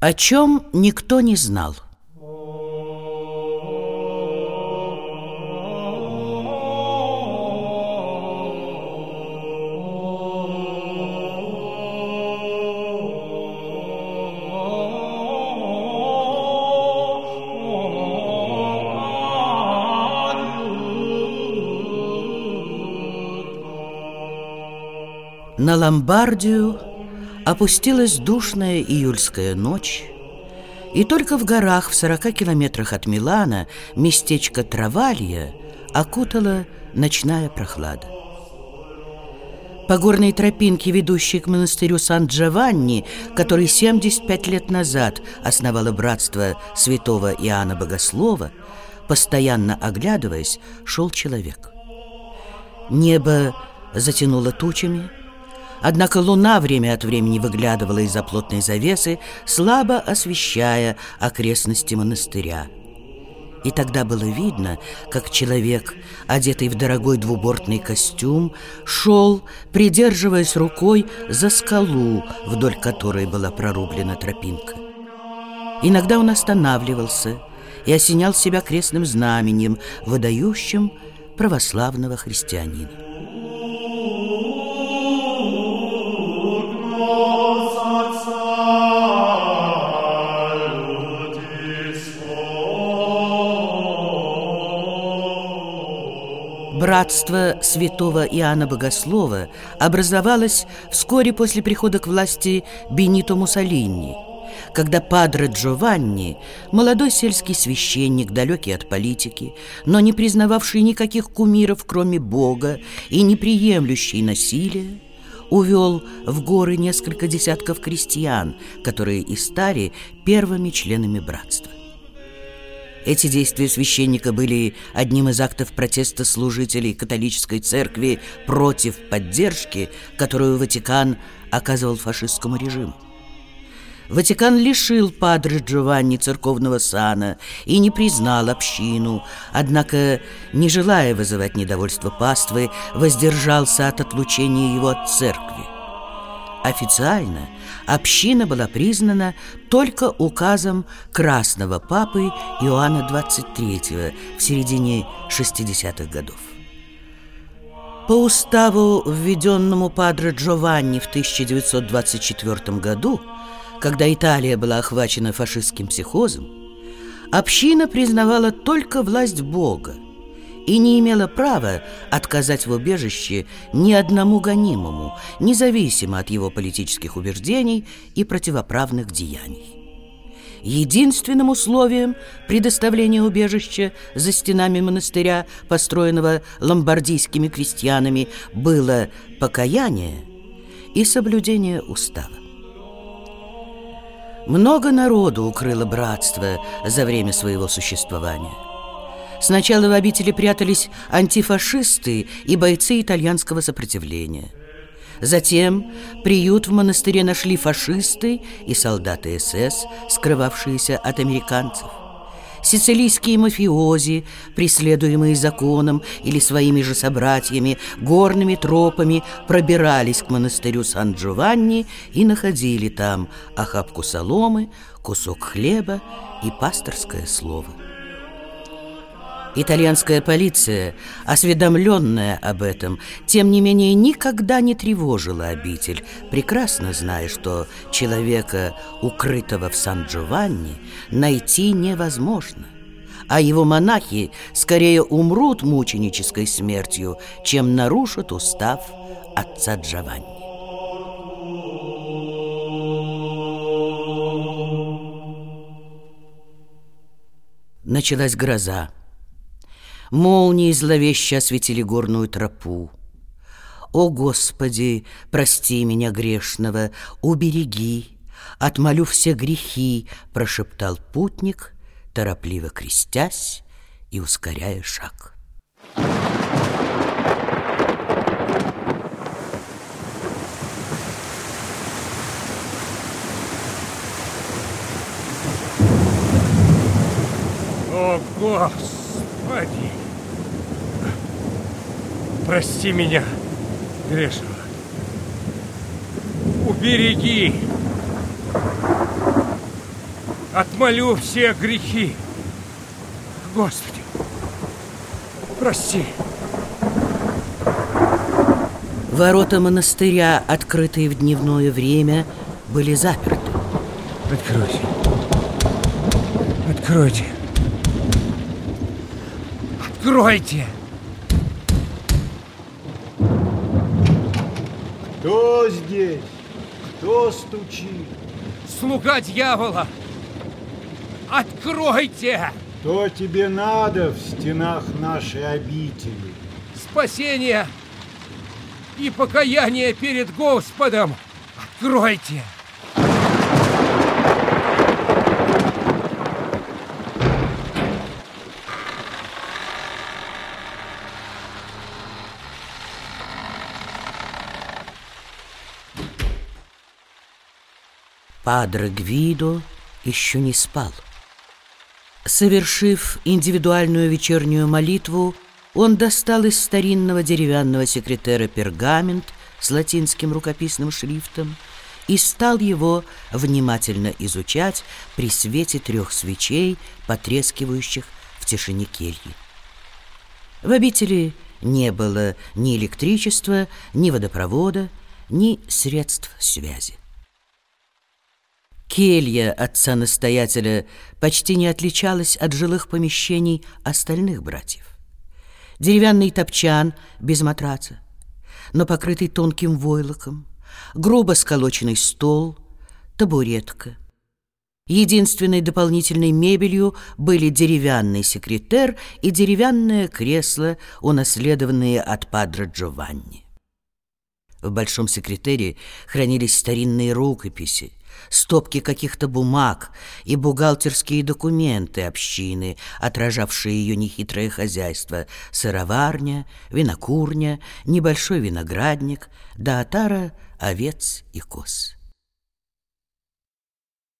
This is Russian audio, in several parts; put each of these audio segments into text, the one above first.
О чем никто не знал. На Ломбардию опустилась душная июльская ночь, и только в горах в 40 километрах от Милана местечко Травалья окутала ночная прохлада. По горной тропинке, ведущей к монастырю Сан-Джованни, который 75 лет назад основало братство святого Иоанна Богослова, постоянно оглядываясь, шел человек. Небо затянуло тучами – Однако луна время от времени выглядывала из-за плотной завесы, слабо освещая окрестности монастыря. И тогда было видно, как человек, одетый в дорогой двубортный костюм, шел, придерживаясь рукой за скалу, вдоль которой была прорублена тропинка. Иногда он останавливался и осенял себя крестным знаменем, выдающим православного христианина. Братство святого Иоанна Богослова образовалось вскоре после прихода к власти Бенито Муссолини, когда Падре Джованни, молодой сельский священник, далекий от политики, но не признававший никаких кумиров, кроме Бога, и не приемлющий насилия, увел в горы несколько десятков крестьян, которые и стали первыми членами братства. Эти действия священника были одним из актов протеста служителей католической церкви против поддержки, которую Ватикан оказывал фашистскому режиму. Ватикан лишил Падре Джованни церковного сана и не признал общину, однако, не желая вызывать недовольство паствы, воздержался от отлучения его от церкви. Официально община была признана только указом Красного Папы Иоанна XXIII в середине 60-х годов. По уставу, введенному Падре Джованни в 1924 году, когда Италия была охвачена фашистским психозом, община признавала только власть Бога – и не имела права отказать в убежище ни одному гонимому, независимо от его политических убеждений и противоправных деяний. Единственным условием предоставления убежища за стенами монастыря, построенного ломбардийскими крестьянами, было покаяние и соблюдение устава. Много народу укрыло братство за время своего существования – Сначала в обители прятались антифашисты и бойцы итальянского сопротивления. Затем приют в монастыре нашли фашисты и солдаты СС, скрывавшиеся от американцев. Сицилийские мафиози, преследуемые законом или своими же собратьями, горными тропами пробирались к монастырю Сан-Джованни и находили там охапку соломы, кусок хлеба и пасторское слово. Итальянская полиция, осведомленная об этом, тем не менее никогда не тревожила обитель, прекрасно зная, что человека, укрытого в Сан-Джованни, найти невозможно. А его монахи скорее умрут мученической смертью, чем нарушат устав отца Джованни. Началась гроза. Молнии зловеще осветили горную тропу. О, Господи, прости меня грешного, убереги, Отмолю все грехи, прошептал путник, Торопливо крестясь и ускоряя шаг. О, Господи! Прости меня, грешного. Убереги. отмолю все грехи. Господи, прости. Ворота монастыря, открытые в дневное время, были заперты. Откройте. Откройте. Откройте! Кто здесь? Кто стучит? Слуга дьявола! Откройте! Что тебе надо в стенах нашей обители? Спасение и покаяние перед Господом! Откройте! Падре Гвидо еще не спал. Совершив индивидуальную вечернюю молитву, он достал из старинного деревянного секретера пергамент с латинским рукописным шрифтом и стал его внимательно изучать при свете трех свечей, потрескивающих в тишине кельи. В обители не было ни электричества, ни водопровода, ни средств связи. Келья отца-настоятеля почти не отличалась от жилых помещений остальных братьев. Деревянный топчан без матраца, но покрытый тонким войлоком, грубо сколоченный стол, табуретка. Единственной дополнительной мебелью были деревянный секретер и деревянное кресло, унаследованные от падре Джованни. В большом секретере хранились старинные рукописи, стопки каких-то бумаг и бухгалтерские документы общины, отражавшие ее нехитрое хозяйство, сыроварня, винокурня, небольшой виноградник, да отара овец и коз.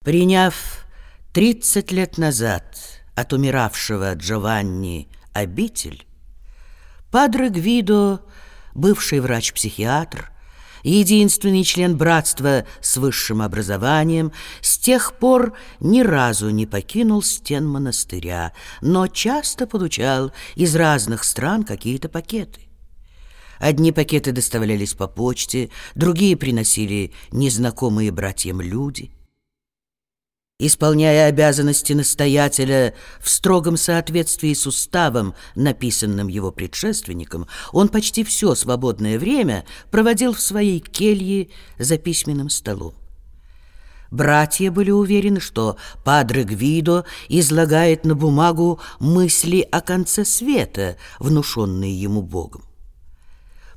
Приняв тридцать лет назад от умиравшего Джованни обитель, Падре Гвидо, бывший врач-психиатр, единственный член братства с высшим образованием, с тех пор ни разу не покинул стен монастыря, но часто получал из разных стран какие-то пакеты. Одни пакеты доставлялись по почте, другие приносили незнакомые братьям люди – Исполняя обязанности настоятеля в строгом соответствии с уставом, написанным его предшественником, он почти все свободное время проводил в своей келье за письменным столом. Братья были уверены, что Падре Гвидо излагает на бумагу мысли о конце света, внушенные ему Богом.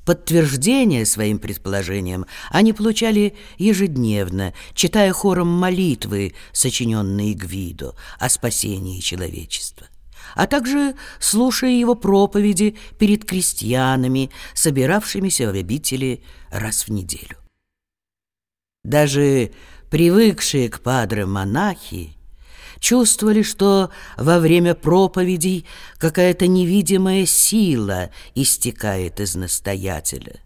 Подтверждение своим предположениям они получали ежедневно, читая хором молитвы, сочиненные Гвидо, о спасении человечества, а также слушая его проповеди перед крестьянами, собиравшимися в обители раз в неделю. Даже привыкшие к падре монахи чувствовали, что во время проповедей какая-то невидимая сила истекает из настоятеля.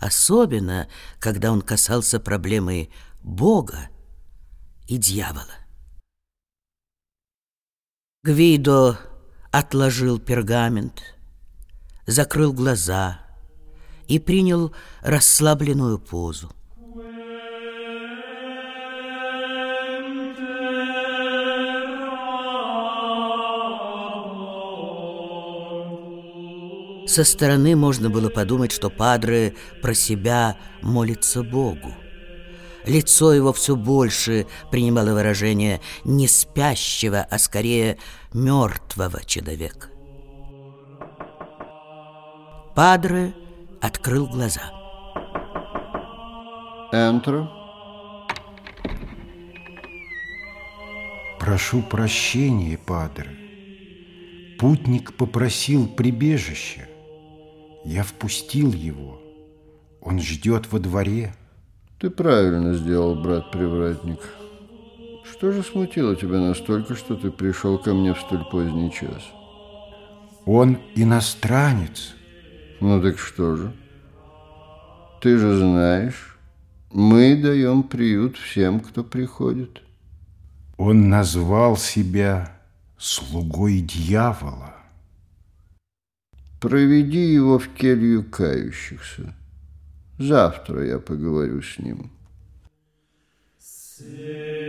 Особенно, когда он касался проблемы Бога и дьявола. Гвидо отложил пергамент, закрыл глаза и принял расслабленную позу. Со стороны можно было подумать, что Падре про себя молится Богу. Лицо его все больше принимало выражение не спящего, а скорее мертвого человека. Падре открыл глаза. Энтро. Прошу прощения, Падре. Путник попросил прибежища. Я впустил его. Он ждет во дворе. Ты правильно сделал, брат-привратник. Что же смутило тебя настолько, что ты пришел ко мне в столь поздний час? Он иностранец. Ну так что же? Ты же знаешь, мы даем приют всем, кто приходит. Он назвал себя слугой дьявола. Проведи его в келью кающихся. Завтра я поговорю с ним. Сын.